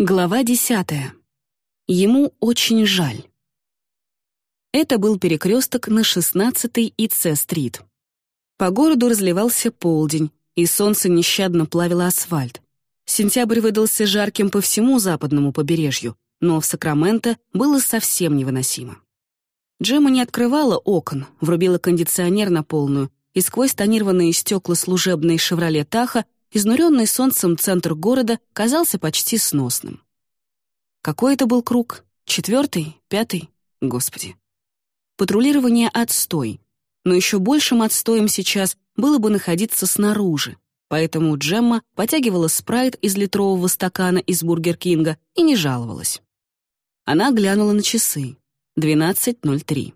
Глава десятая. Ему очень жаль. Это был перекресток на 16-й и С-стрит. По городу разливался полдень, и солнце нещадно плавило асфальт. Сентябрь выдался жарким по всему западному побережью, но в Сакраменто было совсем невыносимо. Джема не открывала окон, врубила кондиционер на полную, и сквозь тонированные стекла служебной «Шевроле Таха» изнуренный солнцем центр города казался почти сносным. Какой это был круг? Четвертый? Пятый? Господи. Патрулирование — отстой. Но еще большим отстоем сейчас было бы находиться снаружи. Поэтому Джемма потягивала спрайт из литрового стакана из Бургер Кинга и не жаловалась. Она глянула на часы. 12.03.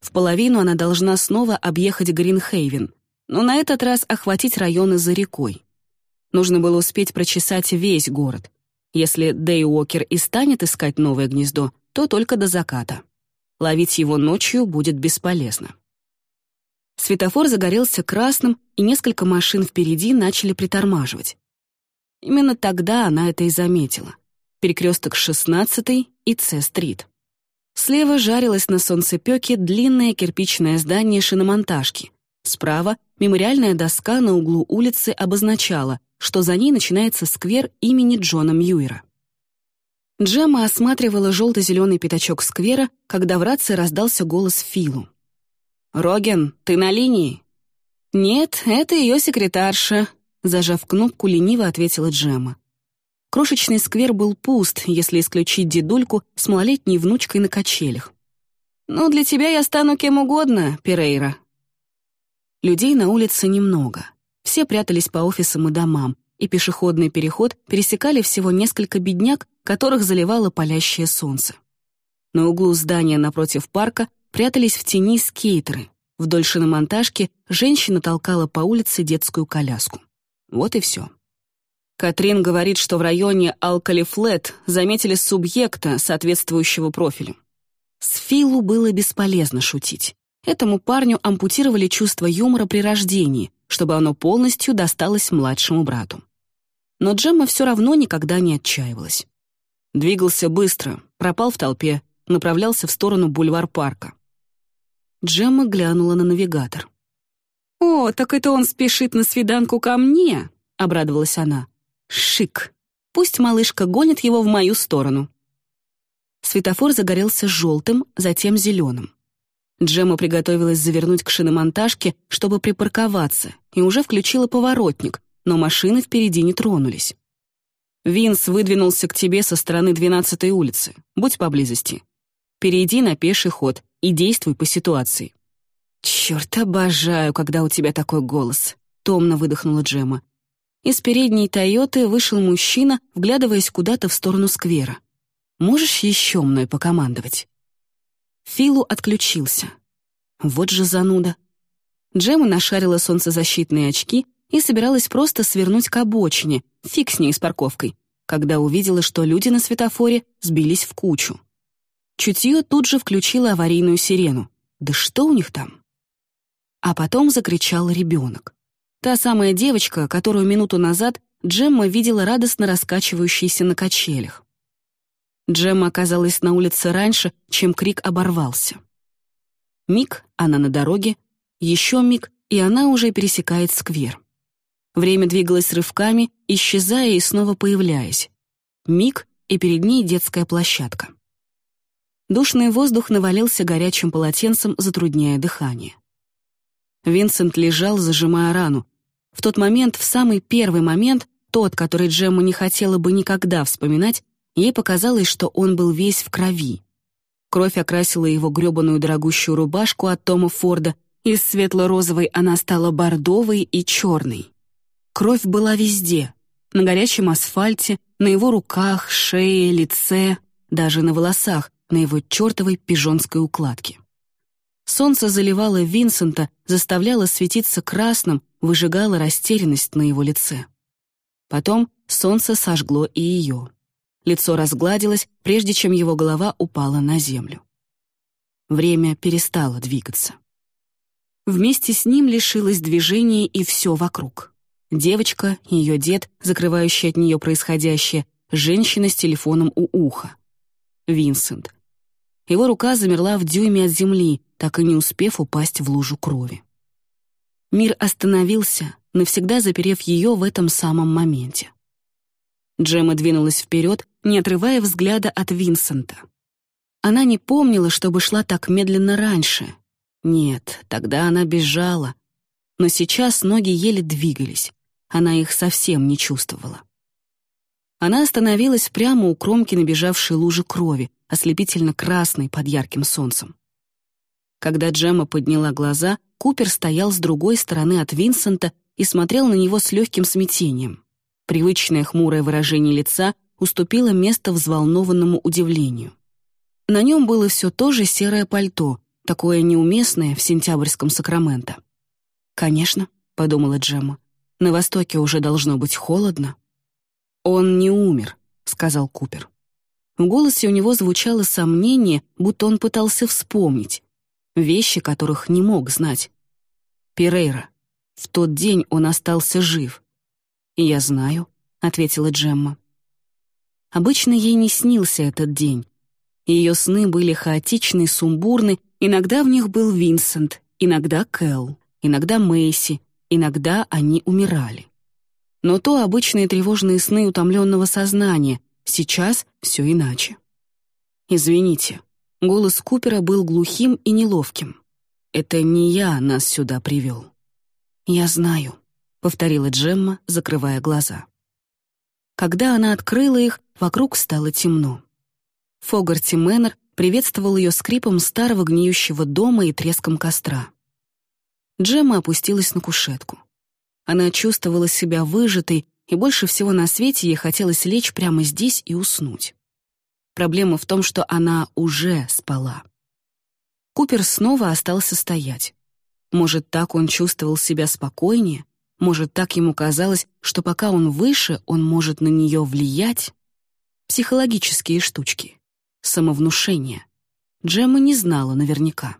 В половину она должна снова объехать Гринхейвен, но на этот раз охватить районы за рекой. Нужно было успеть прочесать весь город. Если Дэй Уокер и станет искать новое гнездо, то только до заката. Ловить его ночью будет бесполезно. Светофор загорелся красным, и несколько машин впереди начали притормаживать. Именно тогда она это и заметила. Перекресток 16 и С-стрит. Слева жарилось на солнцепёке длинное кирпичное здание шиномонтажки. Справа мемориальная доска на углу улицы обозначала, что за ней начинается сквер имени Джона Мьюера. Джема осматривала желто-зеленый пятачок сквера, когда в рации раздался голос Филу. «Роген, ты на линии?» «Нет, это ее секретарша», — зажав кнопку, лениво ответила Джема. Крошечный сквер был пуст, если исключить дедульку с малолетней внучкой на качелях. «Ну, для тебя я стану кем угодно, Перейра». Людей на улице немного. Все прятались по офисам и домам, и пешеходный переход пересекали всего несколько бедняк, которых заливало палящее солнце. На углу здания напротив парка прятались в тени скейтеры. Вдоль шиномонтажки женщина толкала по улице детскую коляску. Вот и все. Катрин говорит, что в районе Алкалифлет заметили субъекта, соответствующего профилю. С Филу было бесполезно шутить. Этому парню ампутировали чувство юмора при рождении, чтобы оно полностью досталось младшему брату. Но Джемма все равно никогда не отчаивалась. Двигался быстро, пропал в толпе, направлялся в сторону бульвар-парка. Джемма глянула на навигатор. «О, так это он спешит на свиданку ко мне!» — обрадовалась она. «Шик! Пусть малышка гонит его в мою сторону». Светофор загорелся желтым, затем зеленым. Джема приготовилась завернуть к шиномонтажке, чтобы припарковаться, и уже включила поворотник, но машины впереди не тронулись. «Винс выдвинулся к тебе со стороны 12-й улицы. Будь поблизости. Перейди на пеший ход и действуй по ситуации». «Чёрт, обожаю, когда у тебя такой голос», — томно выдохнула Джема. Из передней «Тойоты» вышел мужчина, вглядываясь куда-то в сторону сквера. «Можешь еще мной покомандовать?» Филу отключился. Вот же зануда. Джема нашарила солнцезащитные очки и собиралась просто свернуть к обочине, фиг с ней с парковкой, когда увидела, что люди на светофоре сбились в кучу. Чутье тут же включило аварийную сирену. Да что у них там? А потом закричал ребенок. Та самая девочка, которую минуту назад Джемма видела радостно раскачивающейся на качелях. Джемма оказалась на улице раньше, чем крик оборвался. Миг, она на дороге, еще миг, и она уже пересекает сквер. Время двигалось рывками, исчезая и снова появляясь. Миг, и перед ней детская площадка. Душный воздух навалился горячим полотенцем, затрудняя дыхание. Винсент лежал, зажимая рану. В тот момент, в самый первый момент, тот, который Джемма не хотела бы никогда вспоминать, Ей показалось, что он был весь в крови. Кровь окрасила его грёбаную дорогущую рубашку от Тома Форда, из светло-розовой она стала бордовой и черной. Кровь была везде — на горячем асфальте, на его руках, шее, лице, даже на волосах, на его чертовой пижонской укладке. Солнце заливало Винсента, заставляло светиться красным, выжигало растерянность на его лице. Потом солнце сожгло и ее. Лицо разгладилось, прежде чем его голова упала на землю. Время перестало двигаться. Вместе с ним лишилось движения и все вокруг. Девочка, ее дед, закрывающий от нее происходящее, женщина с телефоном у уха. Винсент. Его рука замерла в дюйме от земли, так и не успев упасть в лужу крови. Мир остановился, навсегда заперев ее в этом самом моменте. Джема двинулась вперед, не отрывая взгляда от Винсента. Она не помнила, чтобы шла так медленно раньше. Нет, тогда она бежала. Но сейчас ноги еле двигались. Она их совсем не чувствовала. Она остановилась прямо у кромки набежавшей лужи крови, ослепительно красной под ярким солнцем. Когда Джема подняла глаза, Купер стоял с другой стороны от Винсента и смотрел на него с легким смятением. Привычное хмурое выражение лица уступило место взволнованному удивлению. На нем было все то же серое пальто, такое неуместное в сентябрьском Сакраменто. «Конечно», — подумала Джемма, — «на Востоке уже должно быть холодно». «Он не умер», — сказал Купер. В голосе у него звучало сомнение, будто он пытался вспомнить. Вещи, которых не мог знать. «Перейра. В тот день он остался жив». «Я знаю», — ответила Джемма. Обычно ей не снился этот день. Ее сны были хаотичны и сумбурны, иногда в них был Винсент, иногда Кэл, иногда Мэйси, иногда они умирали. Но то обычные тревожные сны утомленного сознания, сейчас все иначе. «Извините», голос Купера был глухим и неловким. «Это не я нас сюда привел». «Я знаю», — повторила Джемма, закрывая глаза. Когда она открыла их, вокруг стало темно. Фогарти Мэннер приветствовал ее скрипом старого гниющего дома и треском костра. Джемма опустилась на кушетку. Она чувствовала себя выжатой, и больше всего на свете ей хотелось лечь прямо здесь и уснуть. Проблема в том, что она уже спала. Купер снова остался стоять. Может, так он чувствовал себя спокойнее? Может, так ему казалось, что пока он выше, он может на нее влиять? Психологические штучки. Самовнушение. Джемма не знала наверняка.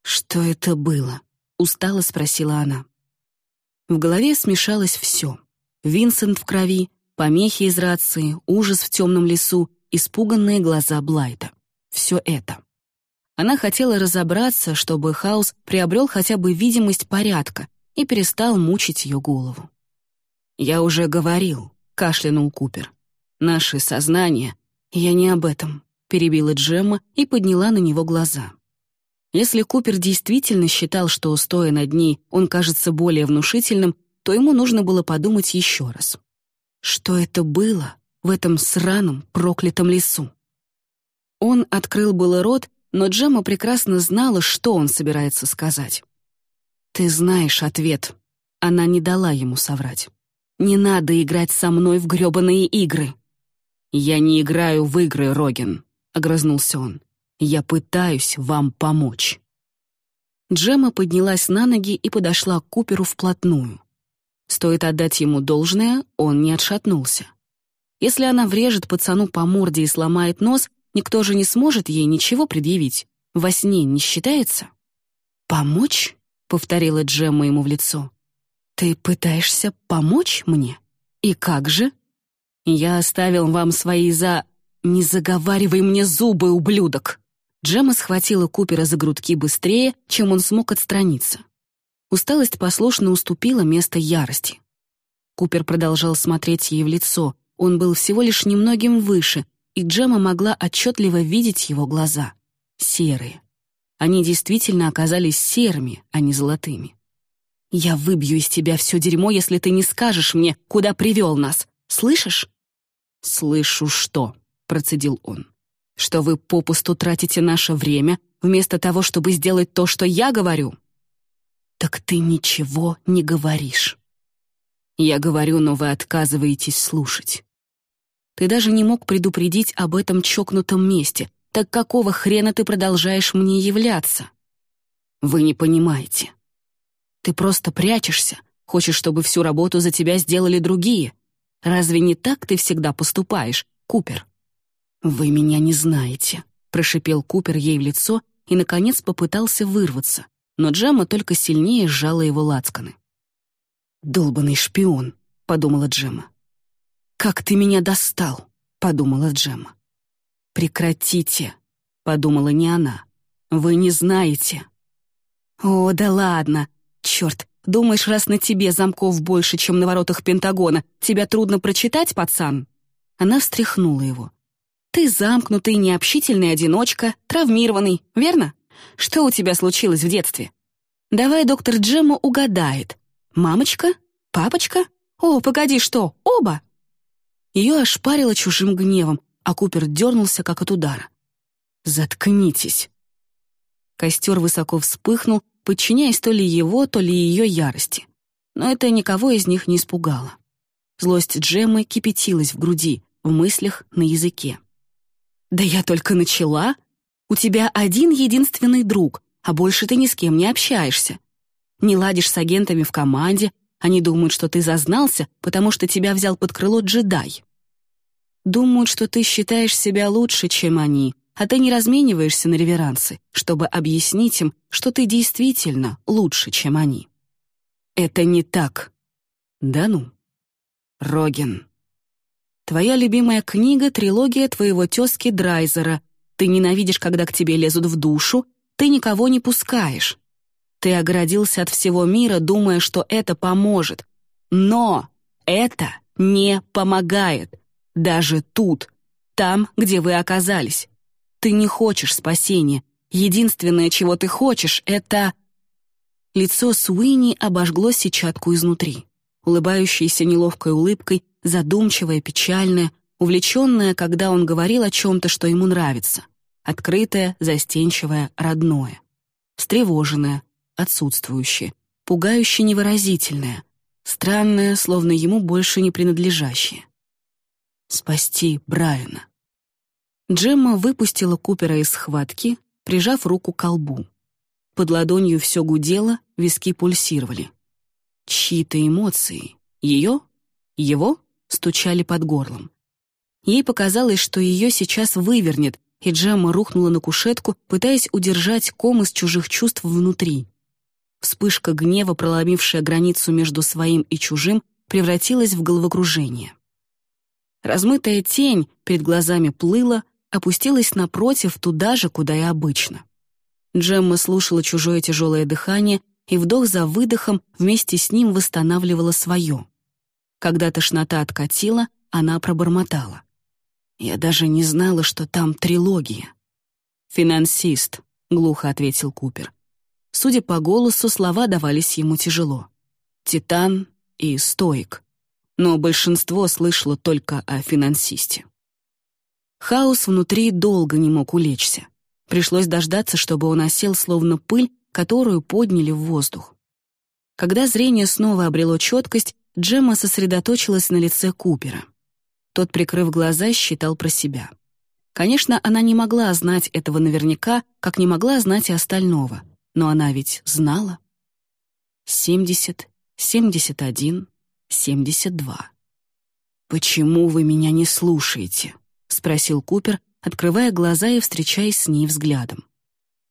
«Что это было?» — устало спросила она. В голове смешалось все. Винсент в крови, помехи из рации, ужас в темном лесу, испуганные глаза Блайта. Все это. Она хотела разобраться, чтобы хаос приобрел хотя бы видимость порядка и перестал мучить ее голову. «Я уже говорил», — кашлянул Купер. «Наше сознание...» «Я не об этом», — перебила Джемма и подняла на него глаза. Если Купер действительно считал, что, стоя над ней, он кажется более внушительным, то ему нужно было подумать еще раз. Что это было в этом сраном, проклятом лесу? Он открыл было рот, но Джема прекрасно знала, что он собирается сказать. «Ты знаешь ответ». Она не дала ему соврать. «Не надо играть со мной в грёбаные игры». «Я не играю в игры, Роген», — огрызнулся он. Я пытаюсь вам помочь». Джема поднялась на ноги и подошла к Куперу вплотную. Стоит отдать ему должное, он не отшатнулся. Если она врежет пацану по морде и сломает нос, никто же не сможет ей ничего предъявить. Во сне не считается? «Помочь?» — повторила Джемма ему в лицо. «Ты пытаешься помочь мне? И как же?» «Я оставил вам свои за...» «Не заговаривай мне зубы, ублюдок!» Джема схватила Купера за грудки быстрее, чем он смог отстраниться. Усталость послушно уступила место ярости. Купер продолжал смотреть ей в лицо. Он был всего лишь немногим выше, и Джема могла отчетливо видеть его глаза. Серые. Они действительно оказались серыми, а не золотыми. «Я выбью из тебя все дерьмо, если ты не скажешь мне, куда привел нас. Слышишь?» «Слышу что?» — процедил он что вы попусту тратите наше время, вместо того, чтобы сделать то, что я говорю?» «Так ты ничего не говоришь». «Я говорю, но вы отказываетесь слушать. Ты даже не мог предупредить об этом чокнутом месте, так какого хрена ты продолжаешь мне являться?» «Вы не понимаете. Ты просто прячешься, хочешь, чтобы всю работу за тебя сделали другие. Разве не так ты всегда поступаешь, Купер?» «Вы меня не знаете», — прошипел Купер ей в лицо и, наконец, попытался вырваться, но Джемма только сильнее сжала его лацканы. «Долбанный шпион», — подумала Джемма. «Как ты меня достал!» — подумала Джемма. «Прекратите», — подумала не она. «Вы не знаете». «О, да ладно. Черт, думаешь, раз на тебе замков больше, чем на воротах Пентагона, тебя трудно прочитать, пацан?» Она встряхнула его. «Ты замкнутый, необщительный одиночка, травмированный, верно? Что у тебя случилось в детстве? Давай доктор Джемма угадает. Мамочка? Папочка? О, погоди, что, оба?» Ее ошпарило чужим гневом, а Купер дернулся, как от удара. «Заткнитесь!» Костер высоко вспыхнул, подчиняясь то ли его, то ли ее ярости. Но это никого из них не испугало. Злость Джеммы кипятилась в груди, в мыслях, на языке. «Да я только начала. У тебя один единственный друг, а больше ты ни с кем не общаешься. Не ладишь с агентами в команде, они думают, что ты зазнался, потому что тебя взял под крыло джедай. Думают, что ты считаешь себя лучше, чем они, а ты не размениваешься на реверансы, чтобы объяснить им, что ты действительно лучше, чем они. Это не так. Да ну. Роген. Твоя любимая книга — трилогия твоего тезки Драйзера. Ты ненавидишь, когда к тебе лезут в душу, ты никого не пускаешь. Ты оградился от всего мира, думая, что это поможет. Но это не помогает. Даже тут, там, где вы оказались. Ты не хочешь спасения. Единственное, чего ты хочешь, это...» Лицо Суини обожгло сетчатку изнутри. Улыбающаяся неловкой улыбкой, задумчивая, печальная, увлеченная, когда он говорил о чем-то, что ему нравится. Открытое, застенчивое, родное. Встревоженное, отсутствующее, пугающе невыразительное, странное, словно ему больше не принадлежащее. Спасти Брайана. Джемма выпустила Купера из схватки, прижав руку к колбу. Под ладонью все гудело, виски пульсировали. Чьи-то эмоции, ее, его, стучали под горлом. Ей показалось, что ее сейчас вывернет, и Джемма рухнула на кушетку, пытаясь удержать ком из чужих чувств внутри. Вспышка гнева, проломившая границу между своим и чужим, превратилась в головокружение. Размытая тень перед глазами плыла, опустилась напротив, туда же, куда и обычно. Джемма слушала чужое тяжелое дыхание и вдох за выдохом вместе с ним восстанавливала свое. Когда тошнота откатила, она пробормотала. «Я даже не знала, что там трилогия». «Финансист», — глухо ответил Купер. Судя по голосу, слова давались ему тяжело. «Титан» и «Стоик». Но большинство слышало только о финансисте. Хаос внутри долго не мог улечься. Пришлось дождаться, чтобы он осел, словно пыль, которую подняли в воздух. Когда зрение снова обрело четкость, Джемма сосредоточилась на лице Купера. Тот, прикрыв глаза, считал про себя. Конечно, она не могла знать этого наверняка, как не могла знать и остального. Но она ведь знала. Семьдесят, семьдесят один, семьдесят два. «Почему вы меня не слушаете?» — спросил Купер, открывая глаза и встречаясь с ней взглядом.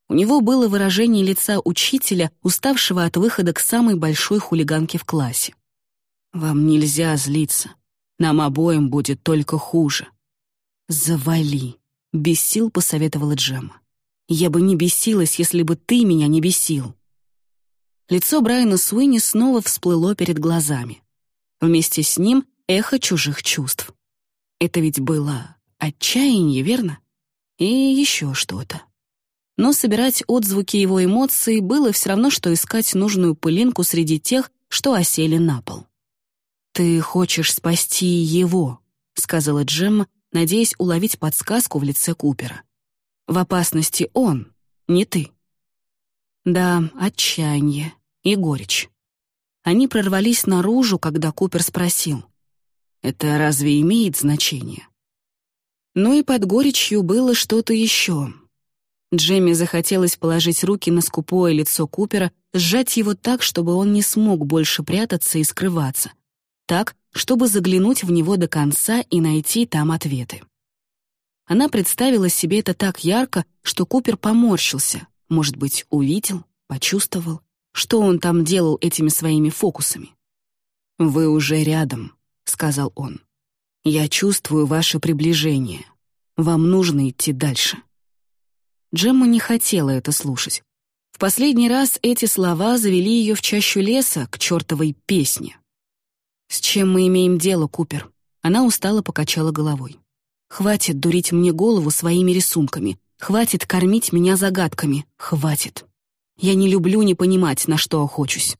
У него было выражение лица учителя, уставшего от выхода к самой большой хулиганке в классе. «Вам нельзя злиться. Нам обоим будет только хуже». «Завали», — без сил посоветовала Джемма. «Я бы не бесилась, если бы ты меня не бесил». Лицо Брайана Суини снова всплыло перед глазами. Вместе с ним эхо чужих чувств. Это ведь было Отчаяние, верно? И еще что-то. Но собирать отзвуки его эмоций было все равно, что искать нужную пылинку среди тех, что осели на пол. «Ты хочешь спасти его», — сказала Джемма, надеясь уловить подсказку в лице Купера. «В опасности он, не ты». Да, отчаяние и горечь. Они прорвались наружу, когда Купер спросил. «Это разве имеет значение?» Но и под горечью было что-то еще. Джемми захотелось положить руки на скупое лицо Купера, сжать его так, чтобы он не смог больше прятаться и скрываться. Так, чтобы заглянуть в него до конца и найти там ответы. Она представила себе это так ярко, что Купер поморщился, может быть, увидел, почувствовал, что он там делал этими своими фокусами. «Вы уже рядом», — сказал он. Я чувствую ваше приближение. Вам нужно идти дальше». Джемма не хотела это слушать. В последний раз эти слова завели ее в чащу леса к чертовой песне. «С чем мы имеем дело, Купер?» Она устало покачала головой. «Хватит дурить мне голову своими рисунками. Хватит кормить меня загадками. Хватит. Я не люблю не понимать, на что охочусь».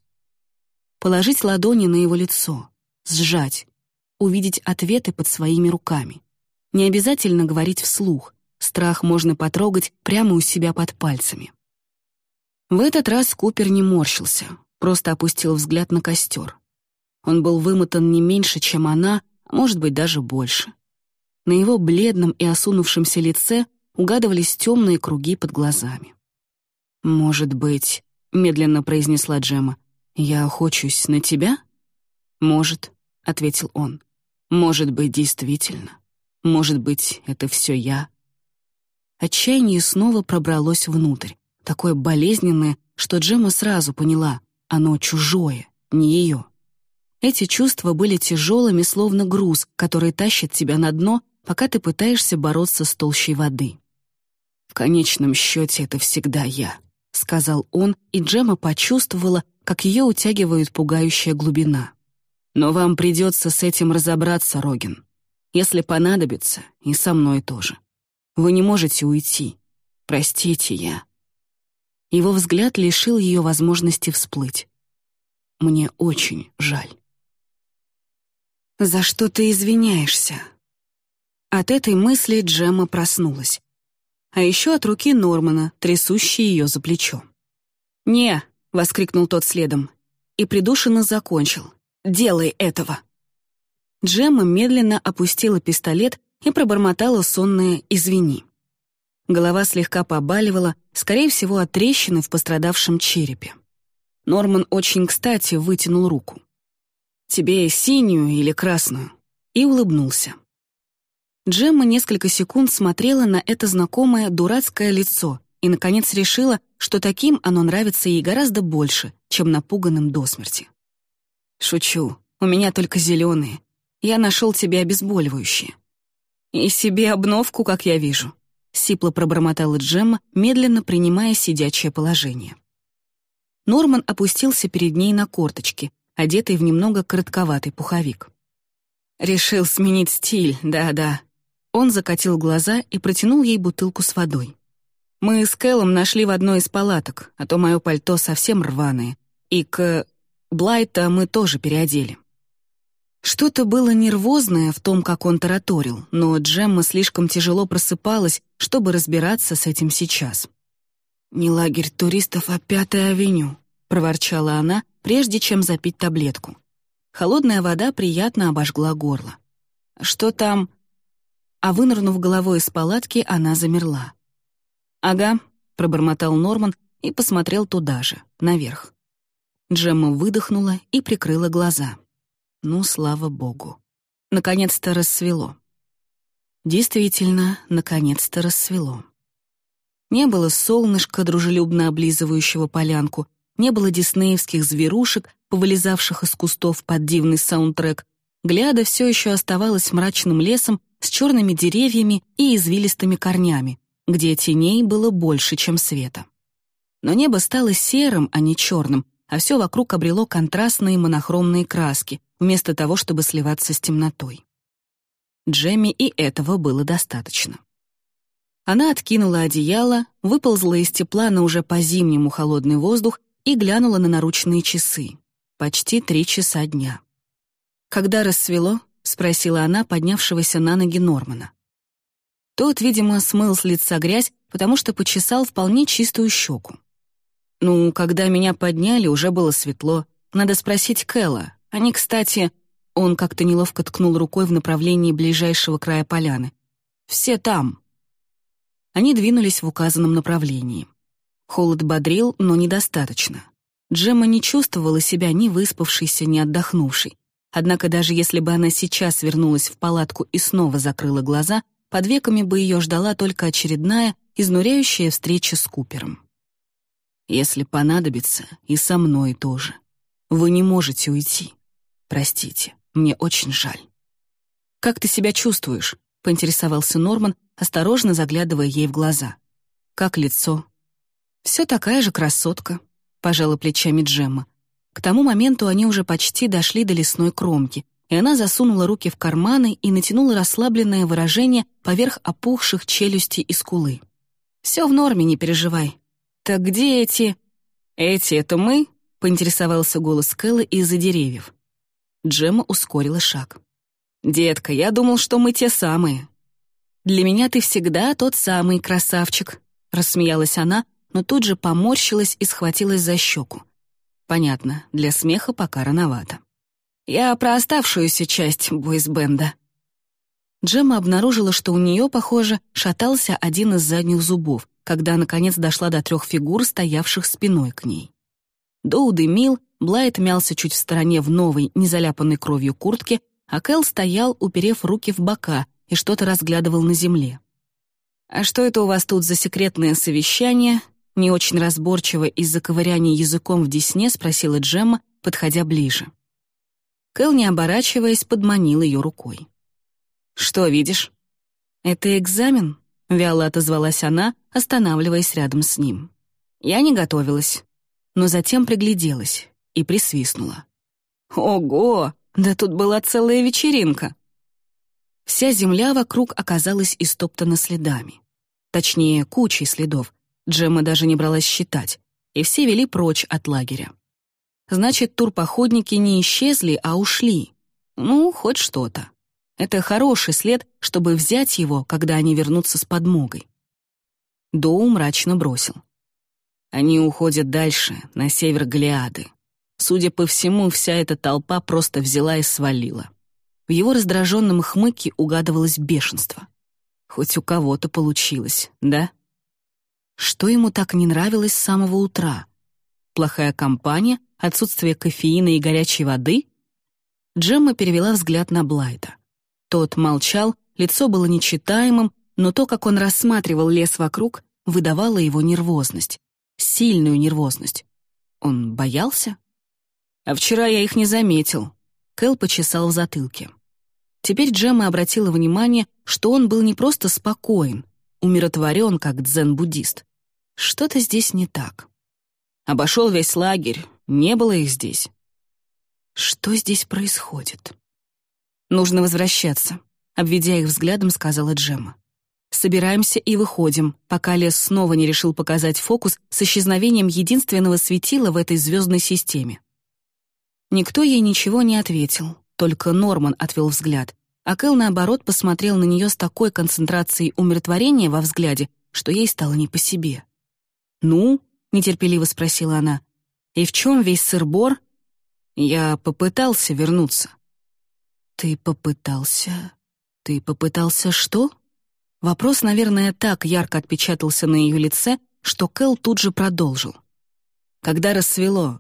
Положить ладони на его лицо. Сжать. Увидеть ответы под своими руками. Не обязательно говорить вслух. Страх можно потрогать прямо у себя под пальцами. В этот раз Купер не морщился, просто опустил взгляд на костер. Он был вымотан не меньше, чем она, может быть, даже больше. На его бледном и осунувшемся лице угадывались темные круги под глазами. «Может быть», — медленно произнесла Джема, «я охочусь на тебя?» «Может», — ответил он. «Может быть, действительно. Может быть, это все я». Отчаяние снова пробралось внутрь, такое болезненное, что Джема сразу поняла, оно чужое, не ее. Эти чувства были тяжелыми, словно груз, который тащит тебя на дно, пока ты пытаешься бороться с толщей воды. «В конечном счете это всегда я», — сказал он, и Джема почувствовала, как ее утягивает пугающая глубина. «Но вам придется с этим разобраться, Рогин. Если понадобится, и со мной тоже. Вы не можете уйти. Простите, я...» Его взгляд лишил ее возможности всплыть. «Мне очень жаль». «За что ты извиняешься?» От этой мысли Джемма проснулась. А еще от руки Нормана, трясущей ее за плечо. «Не!» — воскликнул тот следом. И придушенно закончил. «Делай этого!» Джемма медленно опустила пистолет и пробормотала сонное «извини». Голова слегка побаливала, скорее всего, от трещины в пострадавшем черепе. Норман очень кстати вытянул руку. «Тебе синюю или красную?» и улыбнулся. Джемма несколько секунд смотрела на это знакомое дурацкое лицо и, наконец, решила, что таким оно нравится ей гораздо больше, чем напуганным до смерти. «Шучу, у меня только зеленые. Я нашел тебе обезболивающее». «И себе обновку, как я вижу», — сипло пробормотала Джемма, медленно принимая сидячее положение. Норман опустился перед ней на корточки, одетый в немного коротковатый пуховик. «Решил сменить стиль, да-да». Он закатил глаза и протянул ей бутылку с водой. «Мы с Кэллом нашли в одной из палаток, а то мое пальто совсем рваное. И к... Блайта мы тоже переодели». Что-то было нервозное в том, как он тараторил, но Джемма слишком тяжело просыпалась, чтобы разбираться с этим сейчас. «Не лагерь туристов, а Пятая авеню», — проворчала она, прежде чем запить таблетку. Холодная вода приятно обожгла горло. «Что там?» А вынырнув головой из палатки, она замерла. «Ага», — пробормотал Норман и посмотрел туда же, наверх. Джемма выдохнула и прикрыла глаза. Ну, слава богу. Наконец-то рассвело. Действительно, наконец-то рассвело. Не было солнышка, дружелюбно облизывающего полянку, не было диснеевских зверушек, повылезавших из кустов под дивный саундтрек. Гляда все еще оставалась мрачным лесом с черными деревьями и извилистыми корнями, где теней было больше, чем света. Но небо стало серым, а не черным, а все вокруг обрело контрастные монохромные краски, вместо того, чтобы сливаться с темнотой. Джемми и этого было достаточно. Она откинула одеяло, выползла из тепла на уже по-зимнему холодный воздух и глянула на наручные часы. Почти три часа дня. «Когда рассвело?» — спросила она поднявшегося на ноги Нормана. Тот, видимо, смыл с лица грязь, потому что почесал вполне чистую щеку. «Ну, когда меня подняли, уже было светло. Надо спросить Кэлла. Они, кстати...» Он как-то неловко ткнул рукой в направлении ближайшего края поляны. «Все там». Они двинулись в указанном направлении. Холод бодрил, но недостаточно. Джемма не чувствовала себя ни выспавшейся, ни отдохнувшей. Однако даже если бы она сейчас вернулась в палатку и снова закрыла глаза, под веками бы ее ждала только очередная, изнуряющая встреча с Купером. «Если понадобится, и со мной тоже. Вы не можете уйти. Простите, мне очень жаль». «Как ты себя чувствуешь?» — поинтересовался Норман, осторожно заглядывая ей в глаза. «Как лицо?» «Все такая же красотка», — пожала плечами Джемма. К тому моменту они уже почти дошли до лесной кромки, и она засунула руки в карманы и натянула расслабленное выражение поверх опухших челюстей и скулы. «Все в норме, не переживай. Так где эти...» «Эти — это мы?» — поинтересовался голос Кэлла из-за деревьев. Джемма ускорила шаг. «Детка, я думал, что мы те самые». «Для меня ты всегда тот самый красавчик», — рассмеялась она, но тут же поморщилась и схватилась за щеку. Понятно, для смеха пока рановато. Я про оставшуюся часть бойсбенда. Джемма обнаружила, что у нее, похоже, шатался один из задних зубов, когда наконец дошла до трех фигур, стоявших спиной к ней. Доу дымил, Блайт мялся чуть в стороне в новой, незаляпанной кровью куртке, а Кэл стоял, уперев руки в бока, и что-то разглядывал на земле. «А что это у вас тут за секретное совещание?» Не очень разборчиво из-за ковыряния языком в десне спросила Джемма, подходя ближе. Кэл, не оборачиваясь, подманил ее рукой. «Что видишь?» «Это экзамен?» — вяло отозвалась она, останавливаясь рядом с ним. Я не готовилась, но затем пригляделась и присвистнула. «Ого! Да тут была целая вечеринка!» Вся земля вокруг оказалась истоптана следами. Точнее, кучей следов, Джемма даже не бралась считать, и все вели прочь от лагеря. Значит, турпоходники не исчезли, а ушли. Ну, хоть что-то. Это хороший след, чтобы взять его, когда они вернутся с подмогой. Доу мрачно бросил. Они уходят дальше, на север Голиады. Судя по всему, вся эта толпа просто взяла и свалила. В его раздраженном хмыке угадывалось бешенство. Хоть у кого-то получилось, да? Что ему так не нравилось с самого утра? Плохая компания, отсутствие кофеина и горячей воды? Джемма перевела взгляд на Блайта. Тот молчал, лицо было нечитаемым, но то, как он рассматривал лес вокруг, выдавало его нервозность. Сильную нервозность. Он боялся? А вчера я их не заметил. Кэл почесал в затылке. Теперь Джемма обратила внимание, что он был не просто спокоен, умиротворен, как дзен-буддист. Что-то здесь не так. Обошел весь лагерь, не было их здесь. Что здесь происходит? Нужно возвращаться, обведя их взглядом, сказала Джемма. Собираемся и выходим, пока лес снова не решил показать фокус с исчезновением единственного светила в этой звездной системе. Никто ей ничего не ответил, только Норман отвел взгляд, а Кэл, наоборот, посмотрел на нее с такой концентрацией умиротворения во взгляде, что ей стало не по себе. «Ну?» — нетерпеливо спросила она. «И в чем весь сыр-бор?» «Я попытался вернуться». «Ты попытался? Ты попытался что?» Вопрос, наверное, так ярко отпечатался на ее лице, что Кэл тут же продолжил. Когда рассвело,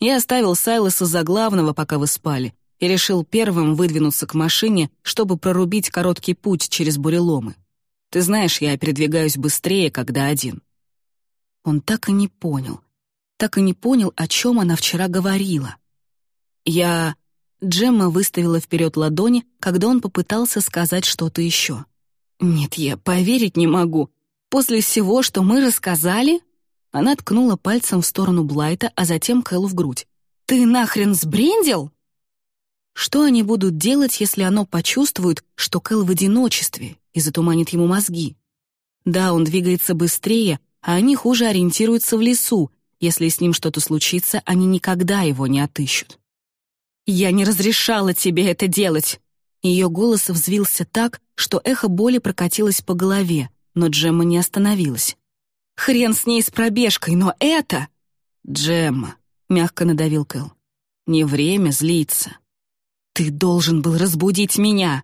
я оставил Сайлоса за главного, пока вы спали, и решил первым выдвинуться к машине, чтобы прорубить короткий путь через буреломы. Ты знаешь, я передвигаюсь быстрее, когда один. Он так и не понял. Так и не понял, о чем она вчера говорила. Я... Джемма выставила вперед ладони, когда он попытался сказать что-то еще. «Нет, я поверить не могу. После всего, что мы рассказали...» Она ткнула пальцем в сторону Блайта, а затем Кэллу в грудь. «Ты нахрен сбрендил?» Что они будут делать, если оно почувствует, что Кэл в одиночестве и затуманит ему мозги? Да, он двигается быстрее, а они хуже ориентируются в лесу. Если с ним что-то случится, они никогда его не отыщут. «Я не разрешала тебе это делать!» Ее голос взвился так, что эхо боли прокатилось по голове, но Джемма не остановилась. «Хрен с ней с пробежкой, но это...» «Джемма», — мягко надавил Кэл, — «не время злиться. Ты должен был разбудить меня!»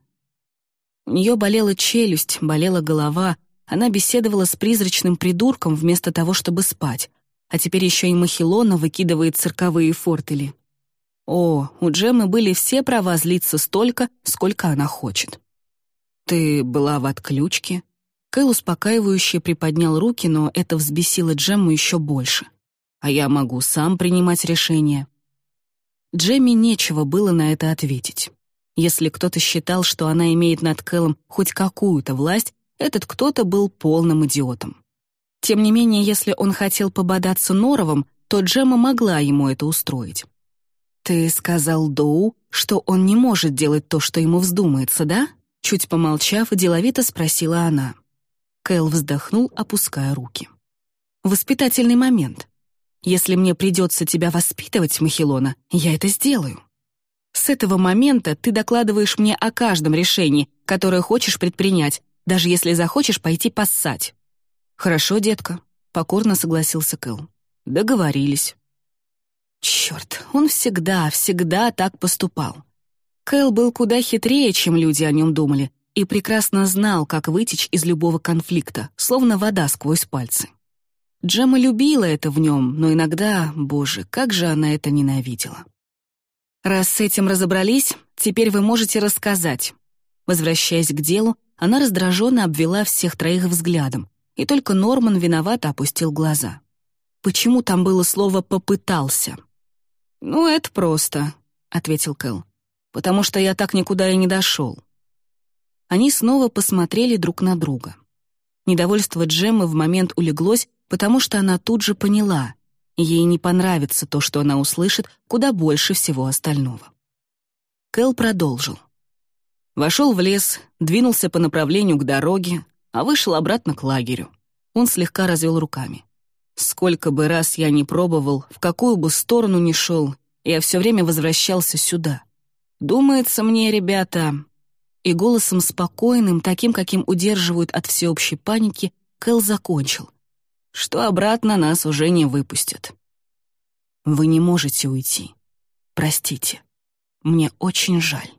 У нее болела челюсть, болела голова, она беседовала с призрачным придурком вместо того, чтобы спать, а теперь еще и Махилона выкидывает цирковые фортели. О, у Джеммы были все права злиться столько, сколько она хочет. «Ты была в отключке?» Кэл успокаивающе приподнял руки, но это взбесило Джемму еще больше. «А я могу сам принимать решения». Джемми нечего было на это ответить. Если кто-то считал, что она имеет над Кэлом хоть какую-то власть, этот кто-то был полным идиотом. Тем не менее, если он хотел пободаться Норовым, то Джема могла ему это устроить. «Ты сказал Доу, что он не может делать то, что ему вздумается, да?» Чуть помолчав, деловито спросила она. Кэл вздохнул, опуская руки. «Воспитательный момент. Если мне придется тебя воспитывать, Махилона, я это сделаю. С этого момента ты докладываешь мне о каждом решении, которое хочешь предпринять, даже если захочешь пойти поссать». «Хорошо, детка», — покорно согласился Кэл. «Договорились». Черт, он всегда, всегда так поступал. Кэл был куда хитрее, чем люди о нем думали, и прекрасно знал, как вытечь из любого конфликта, словно вода сквозь пальцы. Джема любила это в нем, но иногда, боже, как же она это ненавидела. «Раз с этим разобрались, теперь вы можете рассказать». Возвращаясь к делу, она раздраженно обвела всех троих взглядом, и только Норман виновато опустил глаза. Почему там было слово «попытался»? «Ну, это просто», — ответил Кэл. «Потому что я так никуда и не дошел». Они снова посмотрели друг на друга. Недовольство Джеммы в момент улеглось, потому что она тут же поняла, ей не понравится то, что она услышит, куда больше всего остального. Кэл продолжил. Вошел в лес, двинулся по направлению к дороге, а вышел обратно к лагерю. Он слегка развел руками. Сколько бы раз я ни пробовал, в какую бы сторону ни шел, я все время возвращался сюда. Думается мне, ребята... И голосом спокойным, таким, каким удерживают от всеобщей паники, Кэл закончил, что обратно нас уже не выпустят. Вы не можете уйти. Простите. Мне очень жаль.